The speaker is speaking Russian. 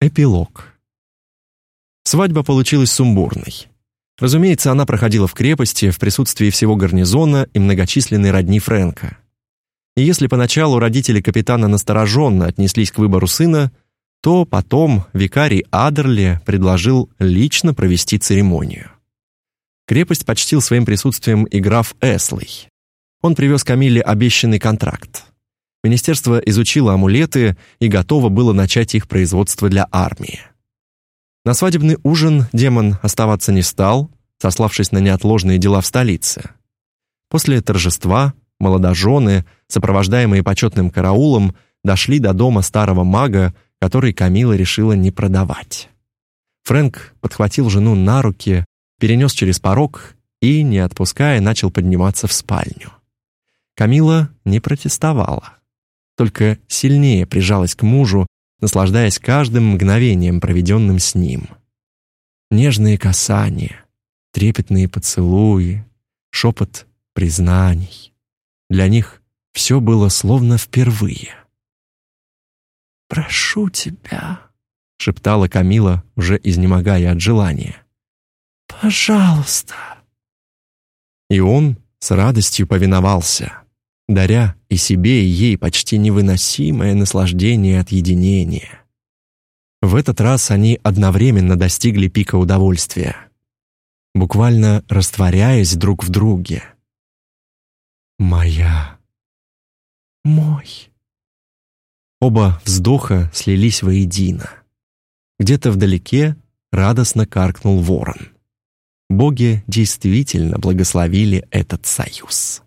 Эпилог. Свадьба получилась сумбурной. Разумеется, она проходила в крепости в присутствии всего гарнизона и многочисленной родни Фрэнка. И если поначалу родители капитана настороженно отнеслись к выбору сына, то потом викарий Адерли предложил лично провести церемонию. Крепость почтил своим присутствием и граф Эслey. Он привез Камиле обещанный контракт. Министерство изучило амулеты и готово было начать их производство для армии. На свадебный ужин демон оставаться не стал, сославшись на неотложные дела в столице. После торжества молодожены, сопровождаемые почетным караулом, дошли до дома старого мага, который Камила решила не продавать. Фрэнк подхватил жену на руки, перенес через порог и, не отпуская, начал подниматься в спальню. Камила не протестовала только сильнее прижалась к мужу, наслаждаясь каждым мгновением, проведенным с ним. Нежные касания, трепетные поцелуи, шепот признаний. Для них все было словно впервые. «Прошу тебя», — шептала Камила, уже изнемогая от желания. «Пожалуйста». И он с радостью повиновался даря и себе, и ей почти невыносимое наслаждение от единения. В этот раз они одновременно достигли пика удовольствия, буквально растворяясь друг в друге. «Моя, мой». Оба вздоха слились воедино. Где-то вдалеке радостно каркнул ворон. Боги действительно благословили этот союз.